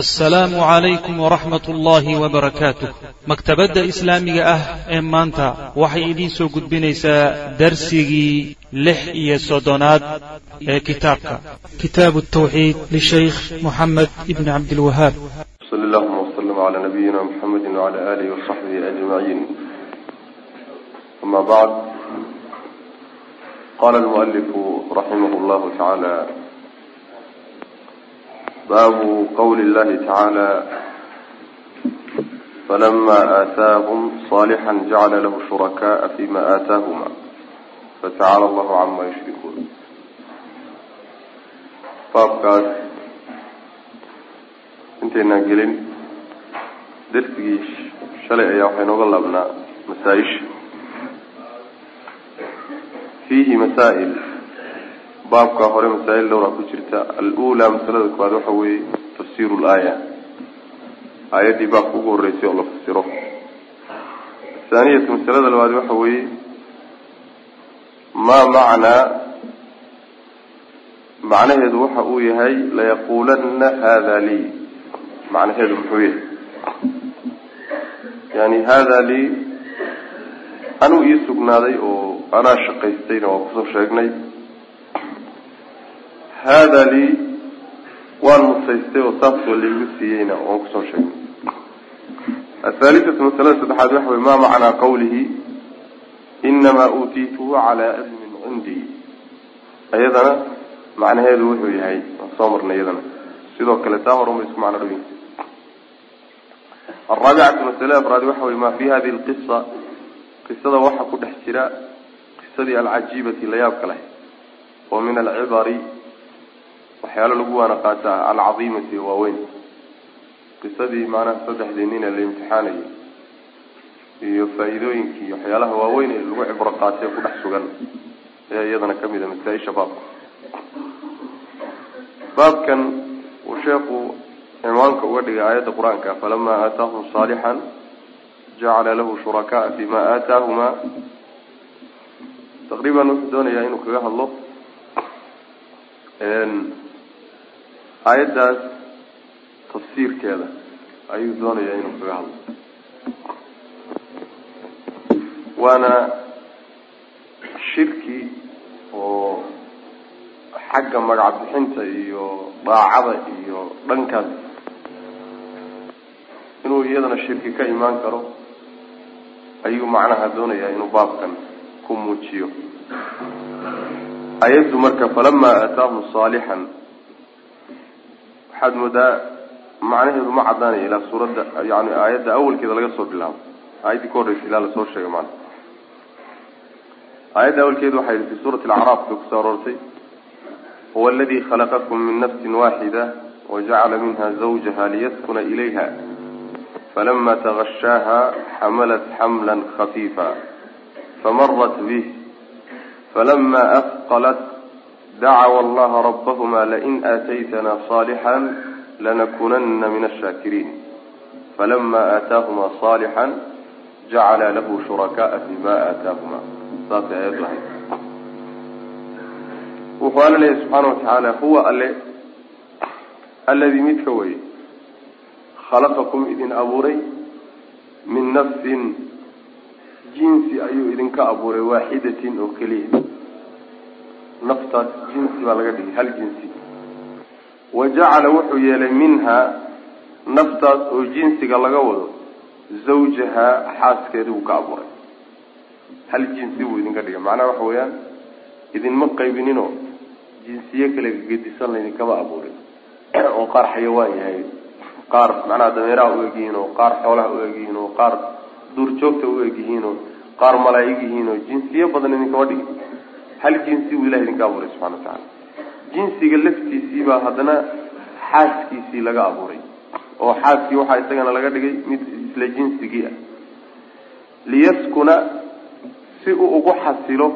assalaamu calaykum waraxmat ullaahi wabarakaatuh maktabadda islaamiga ah ee maanta waxay idiin soo gudbinaysaa darsigii lix iyo soddonaad ee kitaabka. Kitaabu tawxiid lishaykh moxamed ibni cabdilwahaab sal allahuma wslm cala nabiyina mxamedi wcala alihi wasaxbihi ajmaciin ama bacd qala almualifu raximah llahu tacaala باب قول الله تعالى فلما آتاهم صالحا جعل له شركاء فيما آتاهما فتعالى الله عما yushrikuun baabkaas intaynaan gelin darsigii shalay ayaa waxay nooga laabnaa masaaisha fiihi masaail baabka hore masaa'il dhowraa ku jirta. Al-uulaa masalada koowaad waxa weeye tafsiru laaya aayaddii baabka ugu horreysay oo la fasiro. Athaaniyatu masalada labaad waxa weeye maa macnaa macnaheedu waxa uu yahay layaquulanna hada lii. Macnaheedu muxuu yahay? Yani hada lii anuu ii sugnaaday oo anaa shaqaystayna waa ku soo sheegnay hada lii waan musaystay oo saasoo laigu siiyeyna waan ku soo sheegnay. Athaalithatu masalada saddexaad waxa wey ma macnaa qawlihi? Inamaa uutiituhu calaa cilmin cindii. Iyadana macnaheedu wuxuu yahay waan soo marnay iyadana sidoo kale taa horuma isku macno dhowyin araabicatu masale afraad waxa wey ma fi hadihi lqisa qisada waxa ku dhex jira qisadii alcajiibati layaabka leh oo min alcibari waxyaalo lagu waana qaataa alcadiimati waaweyn. Qisadii maanaha saddexdii nin ee la imtixaanayay iyo faa-iidooyinkii waxyaalaha waaweyn ee lagu cibro qaatay ku dhex sugan ayaa iyadana ka mid a masaa-isha baabka. Baabkan uu sheekhu cimaanka uga dhigay aayadda qur'aanka falama aataahum saalixan jacala lahu shurakaaa fima aataahuma. Taqriiban wuxuu doonayaa inuu kaga hadlo aayaddaas tafsiirkeeda ayuu doonayaa inuu kaga hadlo. Waana shirki oo xagga magac bixinta iyo daacada iyo dhankaas. Inuu iyadana shirki ka imaan karo ayuu macnaha doonayaa inuu baabkan ku muujiyo. Ayaddu marka falama aataahum saalixan waxaad moodaa macnaheedu ma caddaanaya ilaa suuradda yani aayadda awalkeeda laga soo bilaabo. Aayaddii ka horreysa ilaa la soo sheegay maana aayadda awalkeedu waxay fi suurati alacraaf bay ku soo aroortay huwa aladi khalaqakum min nafsin waaxida wajacala minha zawjaha liyaskuna ilayha falama tagashaaha xamalat xamla khafiifa famarat bih falama afqalat dacawa allaha rabbahuma lain aataytana saalixan lanakunana min ashaakiriin falama aataahuma saalixan jacala lahu shurakaaa fima aataahuma saasay ayaddu ahayd wuxuu alla leeyahy subxaana watacaala huwa alle alladii midka weye khalaqakum idin abuuray min nafsin jinsi ayuu idinka abuuray waaxidatin oo keliya naftaas jinsi baa laga dhigay hal jinsi. Wa jacala wuxuu yeelay minhaa naftaas oo jinsiga laga wado zawjahaa xaaskeedii buu ka abuuray. Hal jinsi buu idinka dhigay. Macnaha waxa weeyaan idinma qaybininoo jinsiye kale gedisan laydinkama abuurin. Oo qaar xayawaan yahay qaar macnaha dameeraha u egyihiin oo qaar xoolaha u egyihiin oo qaar duurjoogta u egyihiin oo qaar malaa'ig yihiin oo jinsiye badan idinkama dhigin hal jinsi buu ilahi idinka abuuray subxana wa tacaala. Jinsiga laftiisii baa haddana xaaskiisii laga abuuray oo xaaskii waxaa isagana laga dhigay mid isla jinsigii ah. Liyaskuna si uu ugu xasilo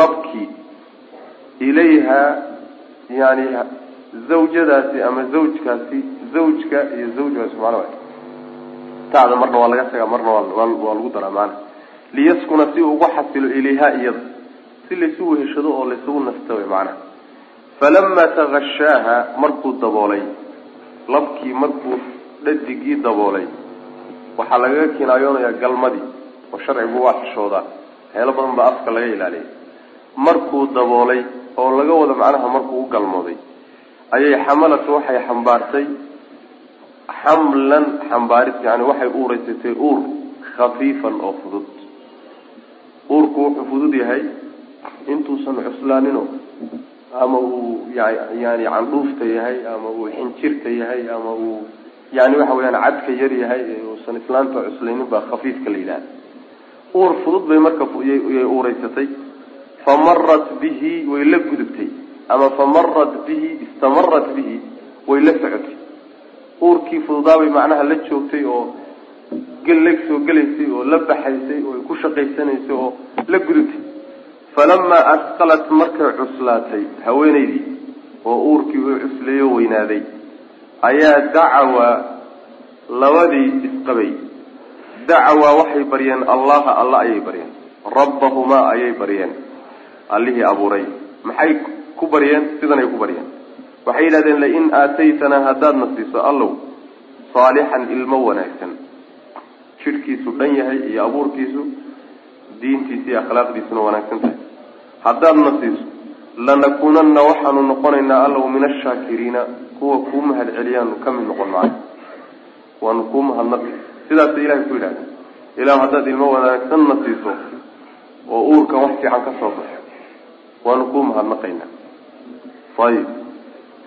labkii ilayha yani zawjadaasi ama zawjkaasi zawjka iyo zawjkaasi macnaa taada marna waa laga tagaa marna waa lagu daraa maana. Liyaskuna si uu ugu xasilo ilayha iyada si laysu weheshado oo laysugu nasta wey macnaha falama tagashaaha markuu daboolay labkii markuu dhadigii daboolay waxaa lagaga kinaayoonayaa galmadii oo sharcigu waa xishoodaa waxyaalo badan baa afka laga ilaaliyay. Markuu daboolay oo laga wado macnaha markuu u galmooday ayay xamalatu waxay xambaartay xamlan xambaaris yani waxay uureysatay uur khafiifan oo fudud. Uurku wuxuu fudud yahay intuusan cuslaanino ama uu yani candhuufta yahay ama uu xinjirta yahay ama uu yani waxa weyaan cadka yar yahay uusan islaanta cuslaynin baa khafiifka la yidhahda uur fudud bay marka yay uureysatay famarat bihi way la gudubtay. Ama famarat bihi istamarat bihi way la socotay. Uurkii fududaabay macnaha la joogtay oo la soo gelaysay oo la baxaysay oo ku shaqaysanaysay oo la gudubtay falamaa asqalat markay cuslaatay haweenaydii oo uurkii uu cusleeyo weynaaday ayaa dacawaa labadii isqabay dacawaa waxay baryeen allaha alla ayay baryeen rabbahumaa ayay baryeen allihii abuuray maxay ku baryeen sidanay ku baryeen waxay yidhahdeen lain aataytanaa haddaadna siiso allow saalixan ilmo wanaagsan jidhkiisu dhan yahay iyo abuurkiisu diintiisa iyo akhlaaqdiisuna wanaagsan tahay haddaadna siiso lanakuunanna waxaanu noqonaynaa allow min ashaakiriina kuwa kuu mahad celiyaanu ka noqon maayo waanu kuu mahadnaqi. Sidaasay ilahay ku yidhahda ilahu haddaad ilmo wanaagsanna siiso oo uurkan wax fiican ka soo baxo waanu kuu mahadnaqaynaa. Ayib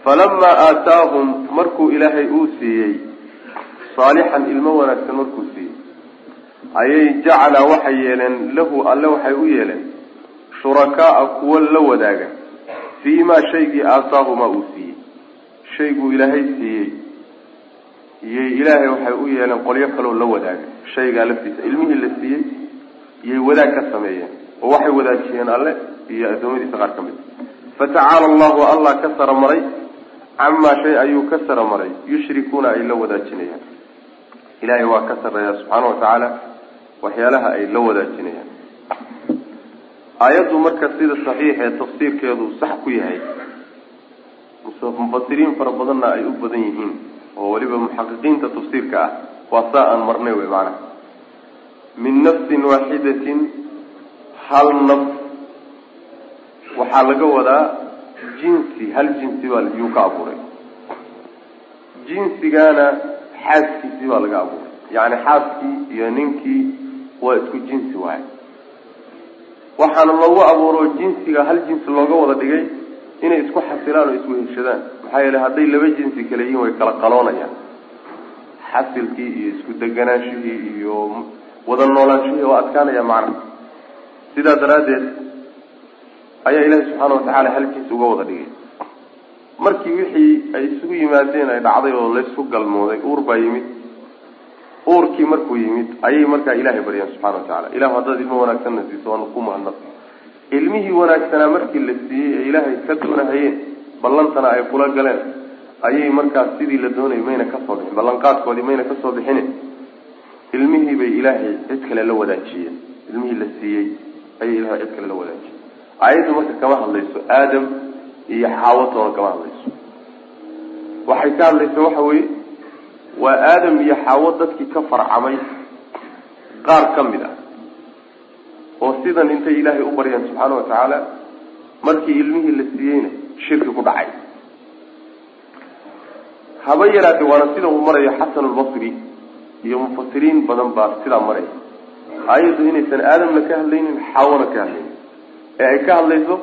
falamaa aataahum markuu ilaahay uu siiyey saalixan ilmo wanaagsan markuu siiyey ayay jacala waxay yeeleen lahu alle waxay u yeeleen shurakaaa kuwa la wadaaga. Fii maa shaygii aataahumaa uu siiyey. Shayguu ilaahay siiyey. Iyay ilaahay waxay u yeeleen qolyo kaloo la wadaaga. Shaygaa laftiisa ilmihii la siiyey. Iyay wadaag ka sameeyeen. Oo waxay wadaajiyeen alle iyo addoommadiisa qaar ka mid. Fatacaala allahu allah ka sara maray camaa shay ayuu ka sara maray yushrikuuna ay la wadaajinayaan. Ilaahay waa ka sarreeya subxaana watacaala waxyaalaha ay la wadaajinayaan aayaddu marka sida saxiix ee tafsiirkeedu sax ku yahay mufasiriin fara badanna ay u badan yihiin oo weliba muxaqiqiinta tafsiirka ah waa saa aan marnay wey maanaha min nafsin waaxidatin hal naf waxaa laga wadaa jinsi hal jinsi baa yuu ka abuuray. Jinsigaana xaaskiisii baa laga abuuray. Yacni xaaskii iyo ninkii waa isku jinsi waay waxaana loogu abuuro jinsiga hal jinsi looga wada dhigay inay isku xasilaan oo isweheshadaan maxaa yeele hadday laba jinsi kale yihiin way kala qaloonayaan. Xasilkii iyo isku deganaanshihii iyo wada noolaanshihii oo adkaanaya macnaha sidaa daraaddeed ayaa ilaahi subxaana watacaala hal jinsi uga wada dhigay. Markii wixii ay isugu yimaadeen ay dhacday oo laysku galmooday uur baa yimid uurkii markuu yimid ayay markaa ilaahay baryeen subxana watacaala ilahu haddaad ilmo wanaagsanna siiso waanu ku mahadnaq. Ilmihii wanaagsanaa markii la siiyey ee ilaahay ka doonahayeen ballantana ay kula galeen. Ayay markaas sidii la doonayay mayna ka soo bixin ballanqaadkoodii mayna ka soo bixine. Ilmihii bay ilaahay cid kale la wadaajiyeen. Ilmihii la siiyey ayay ilahay cid kale la wadaajiyeen. Aayaddu marka kama hadlayso aadam iyo xaawatoona kama hadlayso. Waxay ka hadlaysa waxa weeye waa aadam iyo xaawo dadkii ka farcamay qaar ka mid ah. Oo sidan intay ilaahay u baryeen subxaana watacaala markii ilmihii la siiyeyna shirki ku dhacay. Haba yaraatee waana sida uu marayo xasan albasri iyo mufasiriin badan baa sidaa maraya. Aayaddu inaysan aadamna ka hadlaynin xaawona ka hadlaynin. Ee ay ka hadlayso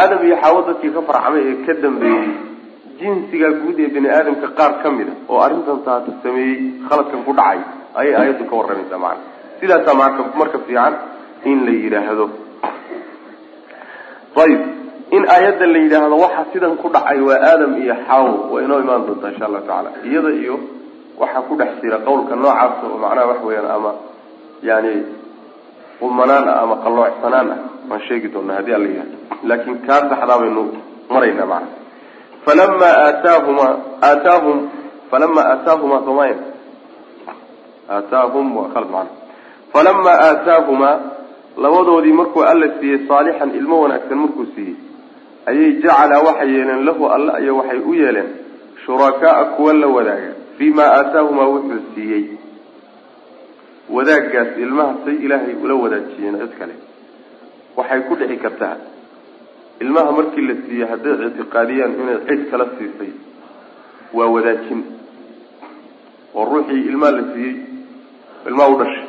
aadam iyo xaawo dadkii ka farcamay ee ka dambeeyey jinsigaa guud ee bini aadamka qaar ka mid a oo arrintan taata sameeyey khaladkan ku dhacay ayay aayaddu ka warramaysaa macana sidaasaa marka marka fiican in la yidhaahdo. Ayib in aayadda la yidhaahdo waxa sidan ku dhacay waa aadam iyo xaawo waa inoo imaan doontaa insha allahu tacala iyada iyo waxaa ku dhex jira qawlka noocaas oo macnaha wax weeyaan ama yani qumanaan ah ama qalloocsanaan ah waan sheegi doonaa haddii alla yidhahdo laakin kaa saxdaa baynu maraynaa macana falama aataahuma aataahum falama aataahuma soomaya aataahum waa khalad macana falama aataahumaa labadoodii markuu alla siiyey saalixan ilmo wanaagsan markuu siiyey ayay jacalaa waxay yeeleen lahu alla iyo waxay u yeeleen shurakaaa kuwa la wadaaga. Fii maa aataahumaa wuxuu siiyey. Wadaaggaas ilmaha say ilaahay ula wadaajiyeen cid kale. Waxay ku dhici kartaa ilmaha markii la siiyey hadday ictiqaadiyaan inay cid kala siisay waa wadaajin. Oo ruuxii ilmaha la siiyey ilmaha u dhashay.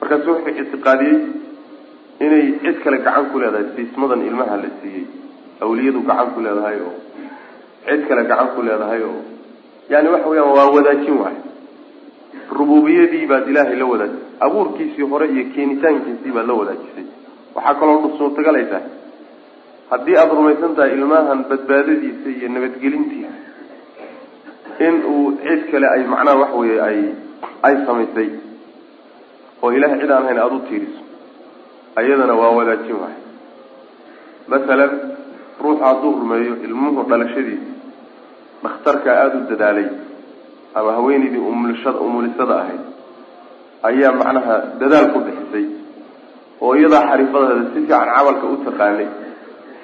Markaasu wuxuu ictiqaadiyey inay cid kale gacan ku leedahay siismadan ilmaha la siiyey awliyadu gacan ku leedahay oo cid kale gacan ku leedahay oo yani waxa weyaan waa wadaajin waay. Rububiyadii baad ilaahay la wadaajisay abuurkiisii hore iyo keenitaankiisii baad la wadaajisay. Waxaa kaloo suurtagalay tahay haddii aada rumaysan tahay ilmahan badbaadadiisa iyo nabadgelintiisa in uu cid kale ay macnaha waxa weeye ay ay samaysay oo ilahay cid aan hayn aada u tiiriso ayadana waa wadaajin waay. Masalan ruuxu hadduu rumeeyo ilmuhu dhalashadiisa dhakhtarkaa aada u dadaalay ama haweenaydii umulishada umulisada ahayd ayaa macnaha dadaal ku bixisay oo iyadaa xariifadaheeda si fiican camalka u taqaanay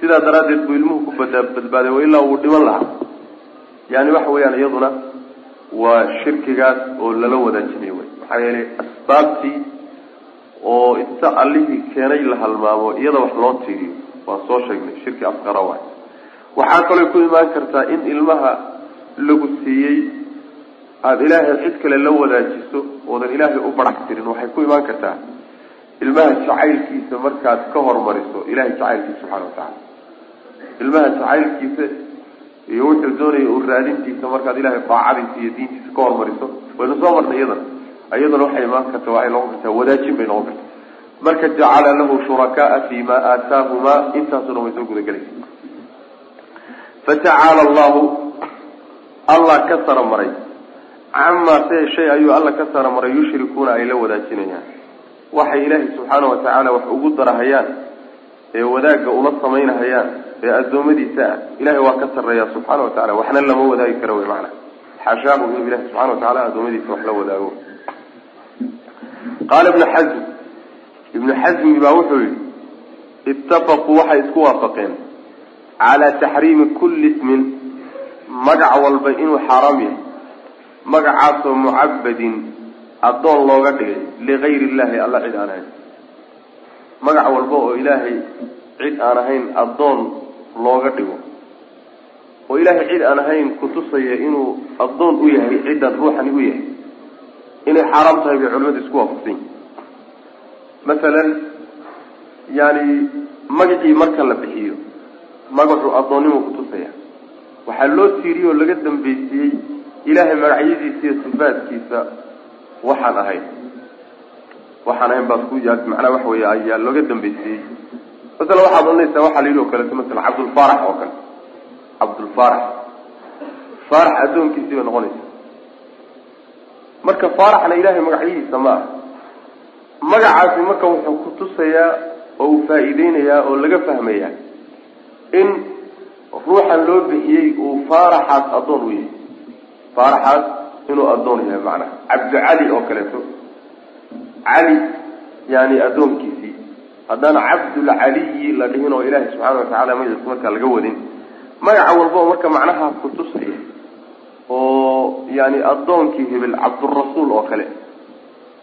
sidaa daraaddeed buu ilmuhu ku bada badbaaday oo ilaa uu dhiman lahaa. Yani waxa weeyaan iyaduna waa shirkigaas oo lala wadaajinay wey maxaa yeelay asbaabtii oo inta allihii keenay la halmaamo iyada wax loo tiiriyo waan soo sheegnay shirki asqara waay. Waxaa kaloo ku imaan kartaa in ilmaha lagu siiyey aada ilaahay cid kale la wadaajiso oodan ilaahay u barax tirin. Waxay ku imaan kartaa ilmaha jacaylkiisa markaad ka hormariso ilahay jacaylkiisa subxana watacaala ilmaha jacaylkiisa iyo wuxuu doonaya uu raadintiisa markaad ilahay daacadiisa iyo diintiisa ka hormariso. Waynu soo marnay iyadana iyadana waxay imaan karta waxay noqon kartaa wadaajin bay noqon karta marka jacala lahu shurakaaa fi ma aataahumaa intaasuna way soo gudagelaysa. Fatacaala allahu allah ka sara maray camaa see shay ayuu alla ka sara maray yushrikuuna ay la wadaajinayaan. Waxay ilaahay subxaana watacaala wax ugu darahayaan ee wadaagga ula samaynahayaan ee addoommadiisa ah ilahay waa ka sarreeya subxaana wa tacala waxna lama wadaagi karo wey macana xashaahu inuu ilahi subxana wa tacala addoommadiisa wax la wadaago. Qaala ibnu xazm ibnu xasmi baa wuxuu yihi itafaquu waxay isku waafaqeen calaa taxriimi kulli ismin magac walba inuu xaaraam yahay magacaasoo mucabadin addoon looga dhigay ligayri illahi alla cid aan ahayn. Magac walba oo ilaahay cid aan ahayn addoon looga dhigo. Oo ilaahay cid aan ahayn kutusaya inuu addoon u yahay ciddan ruuxani u yahay inay xaaraam tahay bay culimadu isku waafaqsan yihiin masalan yani magacii marka la bixiyo magacu addoonnimuu kutusaya waxaa loo tiiriyey oo laga dambaysiiyey ilaahay magacyadiisa iyo sifaadkiisa waxaan ahayn. Waxaan ahayn baad ku macnaha waxa weeye ayaa looga dambaysiiyey masala waxaad odhanaysaa waxaa la yidhi oo kaleeto masala cabdulfaarax oo kale. Cabdulfaarax. Faarax addoonkiisii bay noqonaysa marka faaraxna ilaahay magacyadiisa ma aha. Magacaasi marka wuxuu kutusayaa oo uu faa-iideynayaa oo laga fahmayaa in ruuxan loo bixiyey uu faaraxaas addoon u yahay. Faaraxaas inuu addoon yahay macnaha. Cabdicali oo kaleeto. Cali yani addoonkiisii haddana cabdulcaliyi la dhihin oo ilaahay subxaana watacala magaciisa markaa laga wadin. Magaca walba oo marka macnaha kutusaya oo yani addoonkii hebel cabdurasuul oo kale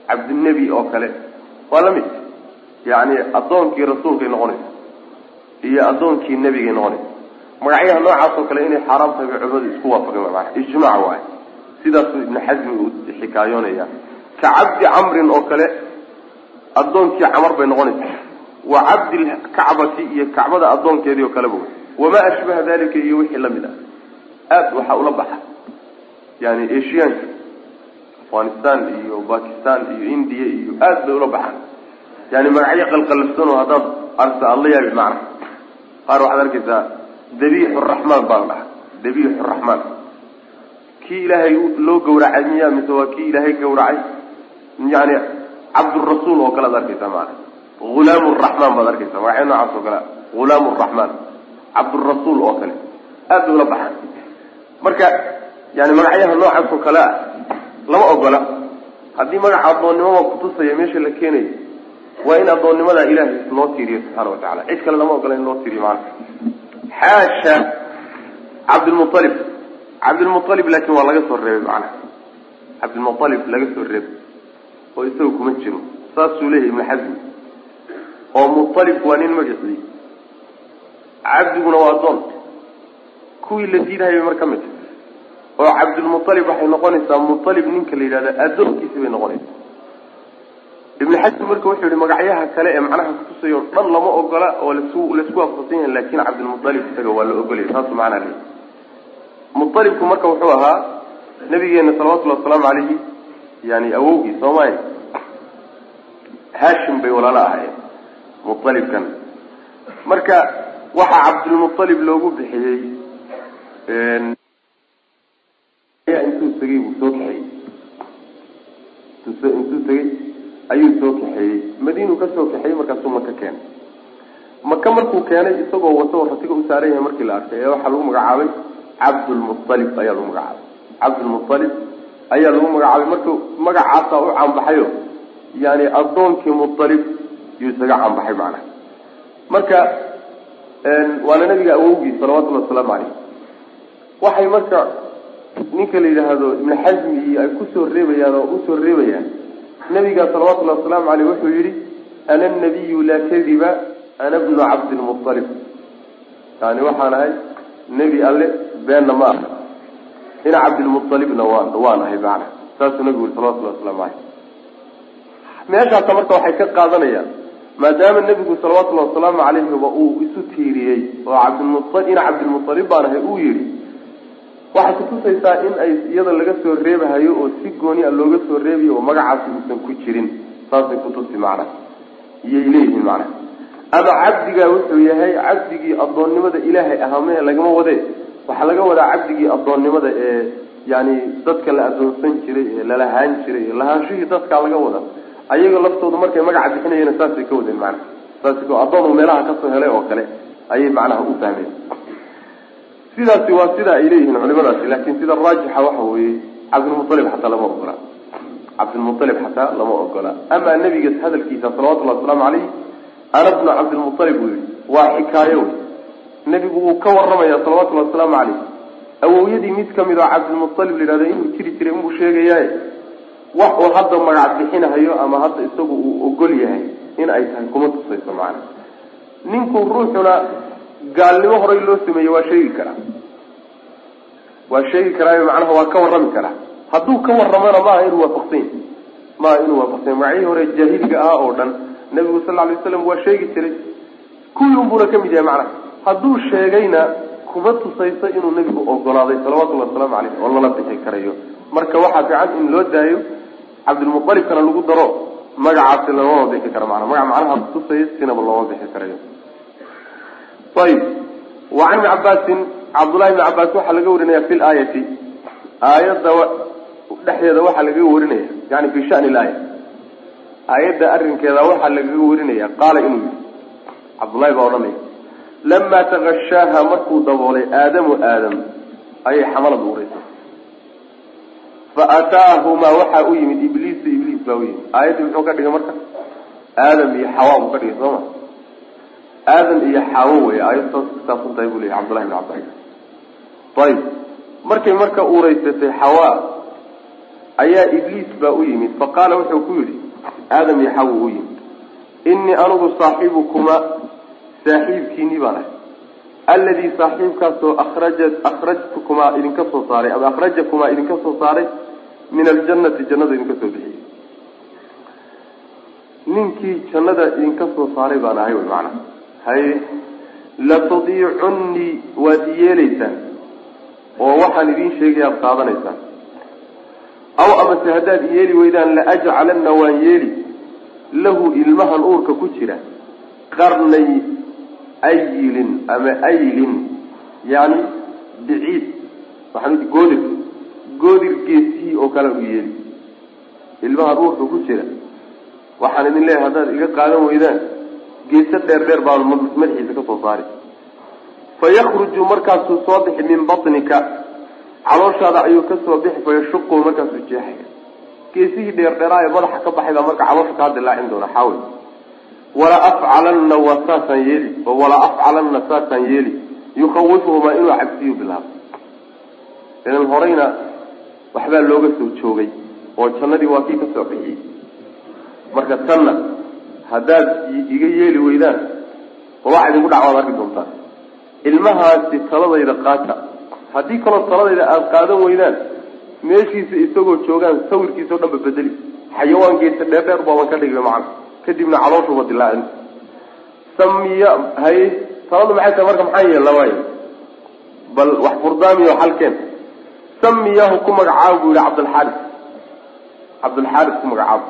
cabdinebi oo kale waa la mid. Yani addoonkii rasuulkay noqonaysa iyo addoonkii nebigay noqonaysa. Magacyaha noocaas oo kale inay xaaraam tahay bay culimadu isku waafaqeen maana ijmaac waay sidaasuu ibnu xasmi uu xikaayoonaya. Ka cabdi camrin oo kale addoonkii camar bay noqonaysaa wa cabdilkacbati iyo kacbada addoonkeedii oo kaleba wey wamaa ashbaha dalika iyo wixii la mid ah. Aada waxaa ula baxa. Yani asiyaanka afghanistan iyo bakistan iyo indiya iyo aad bay ula baxaan. Yani magacyo qalqalafsan oo haddaad arta aad la yaabi macna. Qaar waxaad arkaysaa dabiixu raxmaan baa la dhaha dabiixu raxmaan kii ilaahay loo gawracay miya mise waa kii ilaahay gawracay yani cabdurasuul oo kale ad arkaysaa maana hulaam raxmaan baad arkaysaa. Magacyo noocaas oo kale. Hulaam raxmaan cabdurasuul oo kale. Aad bay ula baxaan. Marka yani magacyaha noocaas oo kale ah lama ogola. Haddii magaca addoonnimada kutusaya meesha la keenayo waa in addoonnimadaa ilaahay loo tiiriyo subxaana wa tacala cid kale lama ogola in loo tiiriyo maana xaasha cabdilmualib cabdilmualib laakiin waa laga soo reebay macnaha. Cabdilmualib laga soo reebay. Oo isaga kuma jiro. Saasuu leeyahy ibnu xasmi oo mualib waa nin magacii cabdiguna waa adoon kuwii la diidahayay mar ka mid oo cabdulmualib waxay noqonaysaa mualib ninka la yidhahda adoonkiisi bay noqonaysaa. Ibnu xasim marka wuxuu yihi magacyaha kale ee macnaha kutusayo dhan lama ogola oo lasu la isku waafaqsan yahay laakiin cabdilmualib isaga waa la ogolaya saasu macnaa leeyahy mualibku marka wuxuu ahaa nabigeena salawatullhi wasalaamu calayhi yani awowgii soomaalia hashim bay walaalo ahaayeen mualibkan marka waxaa cabdilmualib loogu bixiyey intuu tegey buu soo kaxeeyey intuu tegey ayuu soo kaxeeyey madiinuu ka soo kaxeeyey markaasuu maka keenay. Maka markuu keenay isagoo wato ratiga u saaran yahay markii la arkay ee waxaa lagu magacaabay cabdulmualib ayaa lagu magacaabay. Cabdulmualib ayaa lagu magacaabay. Marka magacaasaa u caanbaxayo yani addoonkii mualib yuu isaga caanbaxay macnaha marka waana nabiga awowgii salawatullhi wasalaamu caleyh waxay marka ninka la yidhaahdo ibnu xasmi iyo ay ku soo reebayaan oo u soo reebayaan nabiga salawatullahi wasalaamu caleyh wuxuu yihi ana nabiyu laa kadiba ana bnu cabdilmualib yani waxaan ahay nebi alle beenna ma aha. Ina cabdilmualibna waan waan ahay macana saasuu nabigu yiri salawatullahi waslamu caleyh meeshaasa marka waxay ka qaadanayaan maadaama nebigu salawatullahi wasalaamu calayhiba uu isu tiiriyey oo cabdilmual ina cabdilmualib baan ahay uu yihi waxay kutusaysaa in ay iyada laga soo reebahayo oo si gooni a looga soo reebayo oo magacaasi uusan ku jirin. Saasay kutusi macnaha iyay leeyihiin macnaha. Ama cabdigaa wuxuu yahay cabdigii addoonnimada ilaahay ahaamee lagama wadee waxaa laga wadaa cabdigii addoonnimada ee yani dadka la addoonsan jiray ee lalahaan jiray ee lahaanshihii dadkaa laga wada ayaga laftoodu markay magaca bixinayeen saasay ka wadeen macnaha saas addoon uu meelaha ka soo helay oo kale ayay macnaha u fahmeen. Sidaasi waa sida ay leeyihiin culimadaasi laakin sida raajixa waxa weeye cabdilmualib xataa lama ogola. Cabdilmualib xataa lama ogola. Amaa nabiga hadalkiisa salawatullahi wasalaamu caleyh ana bnu cabdilmualib buu yihi waa xikaayo nebigu wuu ka waramaya salawatullahi wasalaamu caleyh awowyadii mid ka mid oo cabdilmualib la yihahdo inuu jiri jiray inbuu sheegayaye wax uu hadda magac bixinahayo ama hadda isagu uu ogol yahay in ay tahay kuma tusayso macana ninku ruuxuna gaalnimo horay loo sameeyey waa sheegi karaa waa sheegi karaayo macnaha waa ka warrami karaa hadduu ka warramana maaha inuu waafaqsan yahy maaha inuu waafaqsan yahy magacihii hore jaahiliga ahaa oo dhan nabigu sal lla lay waslam waa sheegi jiray. Kuwii unbuuna ka mid yahay macnaha. Hadduu sheegayna kuma tusayso inuu nebigu ogolaaday salawatullahi wasalaamu caleyh oo lala bixi karayo. Marka waxaa fiican in loo daayo cabdilmualibkana lagu daro magacaasi looma bixi karo maana magac macnaha kutusaya sinaba looma bixi karayo. Ayib. Wa can ibni cabaasin cabdullahi ibni cabaas waxaa laga warinaya fi laayati aayadda dhexdeeda waxaa lagaga warinaya yani fi shani laaya. Aayadda arrinkeeda waxaa lagaga warinaya qaala inuu yihi cabdullahi baa odhanaya lamaa takashaaha markuu daboolay aadamu aadam ayay xamalad uuraysay fa ataahumaa waxaa u yimid ibliisu ibliis baa u yimid. Aayaddii muxuu ka dhigay marka? Aadam iyo xawa buu ka dhigay soo ma aadam iyo xaawo wey aayad saas kusaabsan tahay buu leyahy cabdullahi bn cabdillah ayib markay marka uuraysatay xawa ayaa ibliis baa u yimid. Fa qaala wuxuu ku yidhi aadam iyo xawo u yimid. Innii anigu saaxiibukuma saaxiibkiinii baan ahay alladii saaxiibkaasoo akraja akhrajtukumaa idinka soo saaray ama akhrajakumaa idinka soo saaray min aljannati jannada idinka soo bixiyey ninkii jannada idinka soo saaray baan ahay wy macnaha haye latadiicunnii waad iyeelaysaan oo waxaan idiin sheegaya ad qaadanaysaan aw amase haddaad iyeeli weydaan laajcalanna waan yeeli lahu ilmahan uurka ku jira qarnay ayilin ama aylin yani biciid waxaan goodir geesihii oo kale u yeeli. Ilmahan uurka ku jira. Waxaan idin leeyahay haddaad iga qaadan weydaan geeso dheer dheer baan madaxiisa ka soo saari fa markaasuu soo bixi min batnika. Calooshaada ayuu ka soo bixi fa yashuqu markaasuu jeexaya. Geesihii dheerdheeraa ee madaxa ka baxay baa marka caloosha kaa dilaacin doona xaawil wala afcalanna waa yeeli oo afcalanna saasaan yeeli. Yukhawifuhumaa inuu cabsiyu bilaabo idan horeyna waxbaa looga soo joogay oo jannadii waa kii ka soo bixiyey. Marka tanna haddaad iga yeeli weydaan waxa idinku dhacwaad arki doontaan. Ilmahaasi taladayda qaata. Haddii kaloo taladayda aada qaadan weydaan meeshiisa isagoo joogaan sawirkiisa o dhan ba bedeli. Xayawaan geesa dheerdheer baaban ka dhigay macana kadibna calooshuba dilaacin samiya haye taladu maxay tahay marka maxaa yeella waayo bal wax furdaamiyo xalkeen. Samiyahu ku magacaabo buu yihi cabdulxaaris. Cabdulxaaris ku magacaabo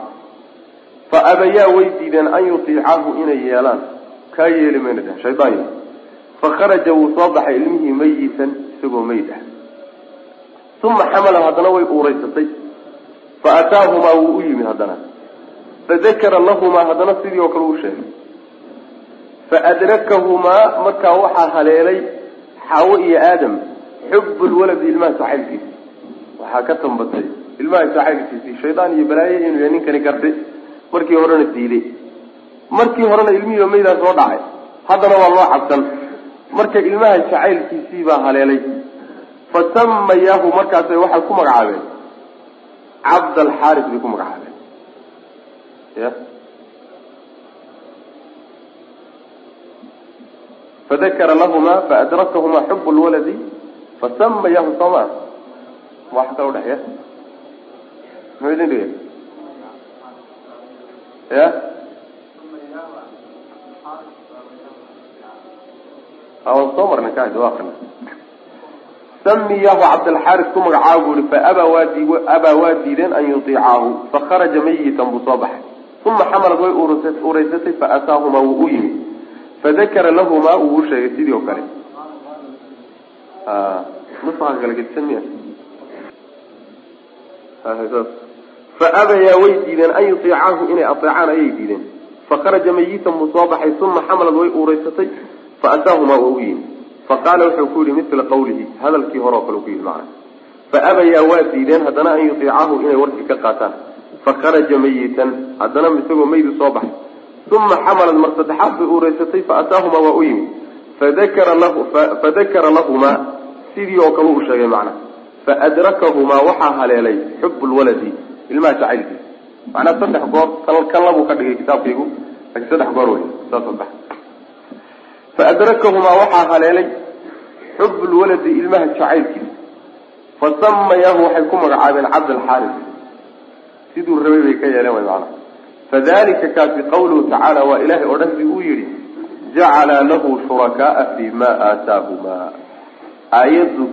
fa abayaa way diideen an yutiicahu inay yeelaan. Kaa yeeli mayna dheh shaydaan yo fa kharaja wuu soo baxay ilmihii mayitan isagoo meyd ah. Uma xamalahu haddana way uuraysatay. Fa ataahumaa wuu u yimid haddana fadakara lahumaa haddana sidii oo kale u sheegay faadrakahumaa markaa waxaa haleelay xaawo iyo aadam xub lwaladi ilmaha saxaylkiisi waxaa ka tambatay ilmaha saxaylkiisii shaydaan iyo balaaye inuu yahay ninkani gartay markii horena diiday markii horena ilmihiiba maydaa soo dhacay haddana waa loo cabsan marka ilmaha jacaylkiisii baa haleelay fasamayaahu markaasay waxay ku magacaabeen cabdalxaaris bay ku magacaabeen ya. Fadakara lahuma faadrakahuma xub lwaladi fasamayahu sooma wax kala udhexeya muxuu idin dhigay? Ya. Soo marnay ka jawaabkana samiyahu cabdalxaaris ku magacaabo bu ihi faabaa waa diideen an yutiicaahu fakharaja mayitan buu soo baxay uma xamalad way uuraysatay faataahumaa wuu u yimid fadakara lahumaa wuu u sheegay sidii oo kale faabayaa way diideen an yutiicaahu inay ateecaan ayay diideen fakharaja mayitan buu soo baxay uma xamalad way uuraysatay faataahumaa waa u yimid faqaala wuxuu ku yihi mila qawlihi hadalkii hore oo kale ku yihi macana faabayaa waa diideen haddana an yutiicaahu inay warkii ka qaataan fakharaja mayitan. Haddana isagoo maydu soo baxay. Uma xamalad mar saddexaad bay uuraysatay faataahumaa waa u yimid fadakara lahu fadakara lahumaa sidii oo kale uu sheegay macna. Faadrakahumaa waxaa haleelay xub lwaladi ilmaha jacaylkiisa. Macnaa saddex goor kan labuu ka dhigay kitaabkaygu laakiin saddex goor wey saas bax faadrakahumaa waxaa haleelay xub lwaladi ilmaha jacaylkiisa. Fasamayahu waxay ku magacaabeen cabdalxaaris siduu rabay bay ka yeeleen way macana fadalika kaasi qawluhu tacaala waa ilahay oo uu yihi jacala lahu shurakaaa fi ma aataahumaa aayaddu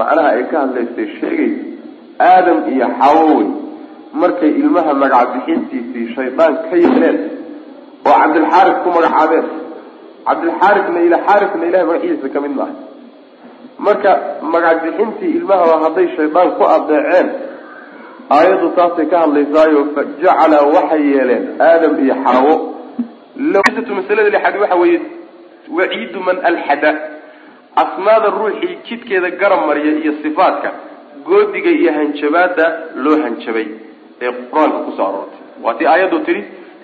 macnaha ay ka hadlaysay sheegaysa aadam iyo xawowey markay ilmaha magac bixintiisii shaydaan ka yeeleen oo cabdilxaaris ku magacaabeen. Cabdilxaarisna ila xaarisna ilahay magaciisa ka mid maaha. Marka magac bixintii ilmahaba hadday shaydaan ku adeeceen aayaddu taasay ka hadlaysaayo fajacala waxay yeeleen aadam iyo xaawo masalada lixaad waxa weeye waciidu man alxada. Asmaada ruuxii jidkeeda garab mariya iyo sifaadka goodiga iyo hanjabaada loo hanjabay. Ee qur'aanka ku soo aroortay. Waa tii aayaddu tidhi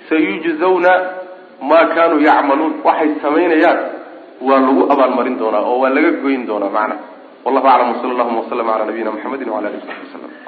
sayujzawna maa kaanuu yacmaluun. Waxay samaynayaan waa lagu abaalmarin doonaa oo waa laga goyn doonaa macna. Wallahu aclam wasala allahuma waslama calaa nabiyina muxamedin wala alihi wasaxbi wasalam